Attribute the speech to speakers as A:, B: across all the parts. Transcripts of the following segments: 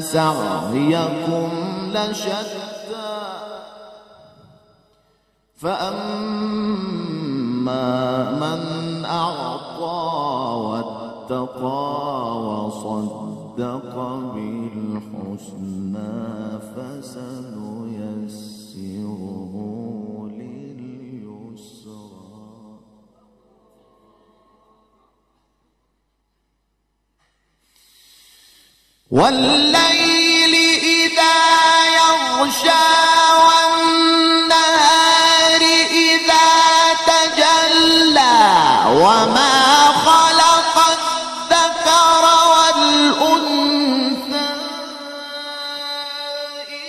A: سعيكم لشتى. فأما من أعطى واتقى وصدق بالحسنى فسنيسره. والليل إذا يغشى والنهار إذا تجلى وما خلق الذكر والأنثى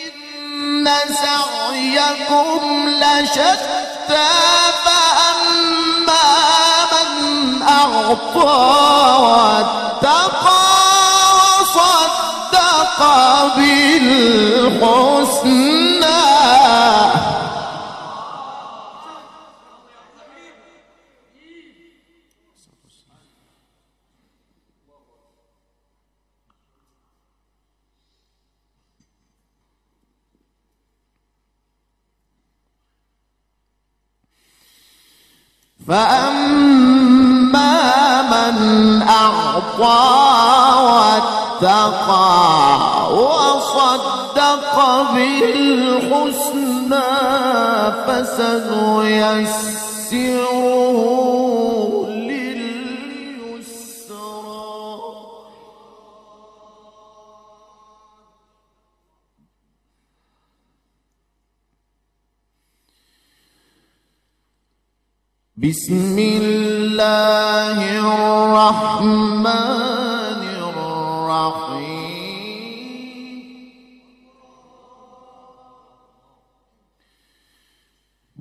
A: إن سعيكم لشتى فأما من أعطى واتقى بالحسنى. فأما من أعطى واتقى وصدق بالحسنى فسنيسره لليسرى. بسم الله الرحمن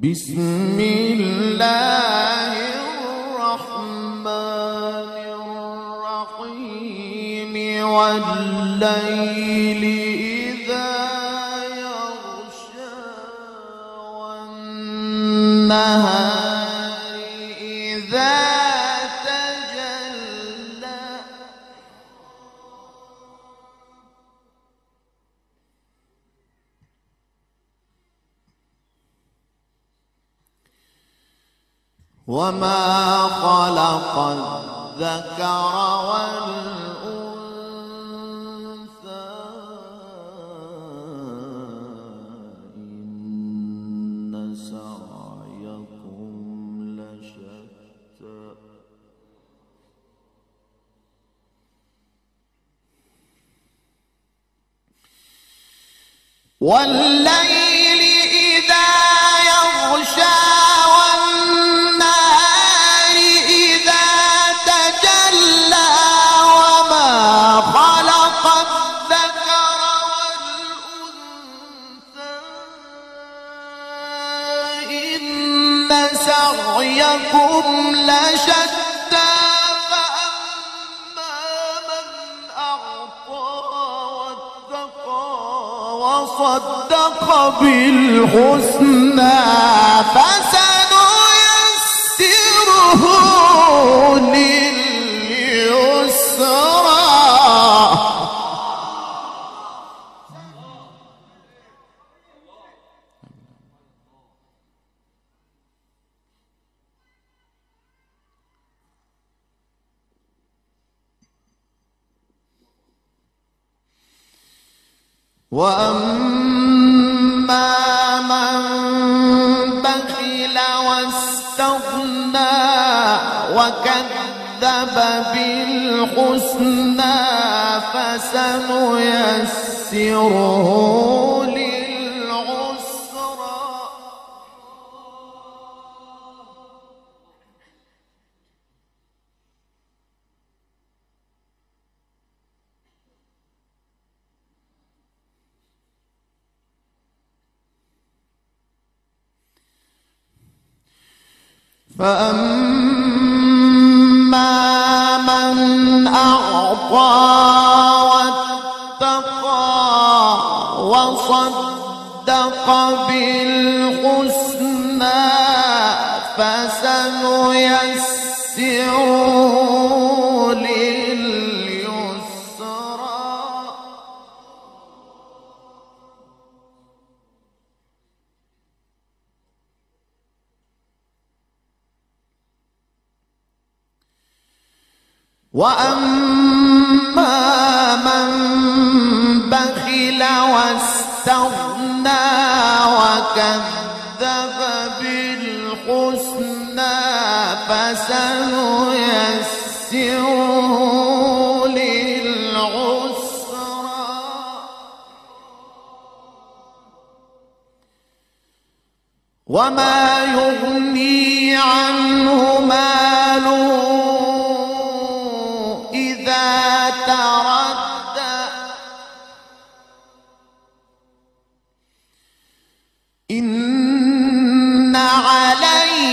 A: بسم الله الرحمن الرحيم والليل إذا يغشى والنهار وما خلق الذكر والأنثى إن سعيكم لشتى والليل وصدق بالحسنى فسنيسره وأما من بخل واستغنى وكذب بالحسنى فسنيسره فأما من أعطى واتقى وصدق بالحسنى وأما من بخل واستغنى وكذب بالحسنى فسنيسره للعسرى وما يغني عنه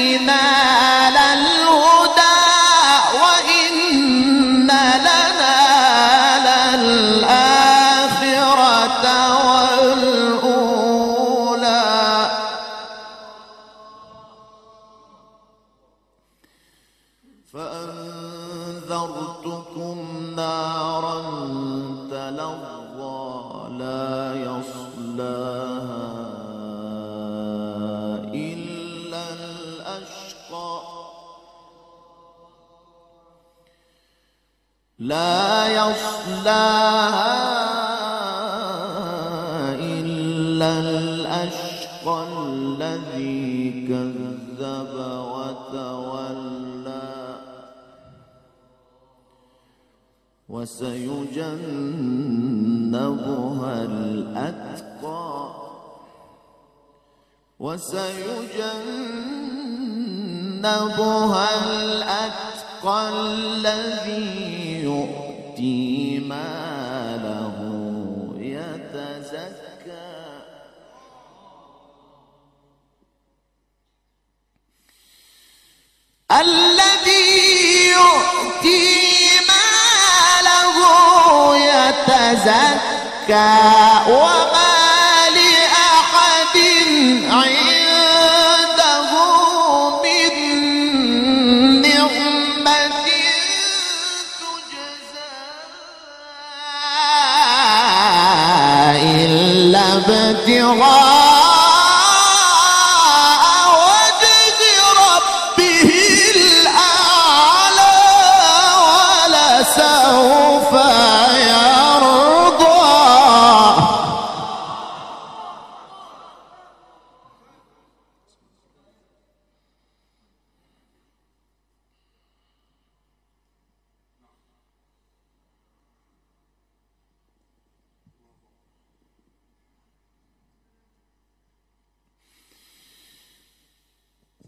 A: علينا للهدى وإن لنا للآخرة والأولى. فأنذرتكم نارا تلظى لا يصلاها لا يصلاها إلا الأشقى الذي كذب وتولى. وسيجنبها الأتقى. وسيجنبها الأتقى. الذي يؤتي ماله يتزكى. الذي يؤتي ماله يتزكى. ابتغاء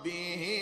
A: ربه